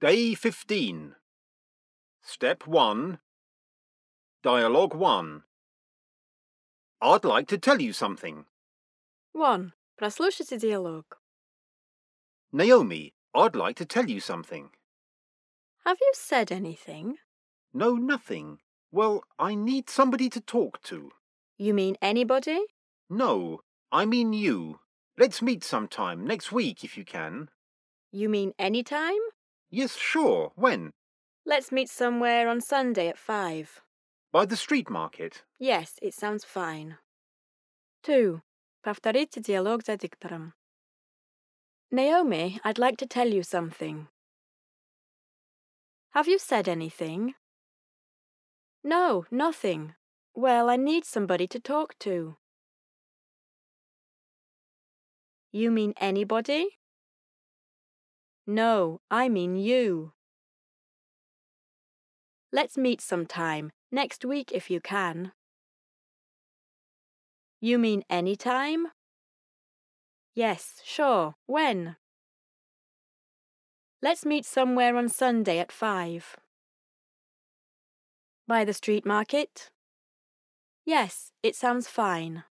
Day 15. Step 1. Dialogue 1. I'd like to tell you something. 1. Прослушайте диалог. Naomi, I'd like to tell you something. Have you said anything? No, nothing. Well, I need somebody to talk to. You mean anybody? No, I mean you. Let's meet sometime, next week if you can. You mean any time? Yes, sure. When? Let's meet somewhere on Sunday at 5. By the street market. Yes, it sounds fine. 2. Повторите диалог за диктором. Naomi, I'd like to tell you something. Have you said anything? No, nothing. Well, I need somebody to talk to. You mean anybody? No, I mean you. Let's meet sometime, next week if you can. You mean any time? Yes, sure. When? Let's meet somewhere on Sunday at five. By the street market? Yes, it sounds fine.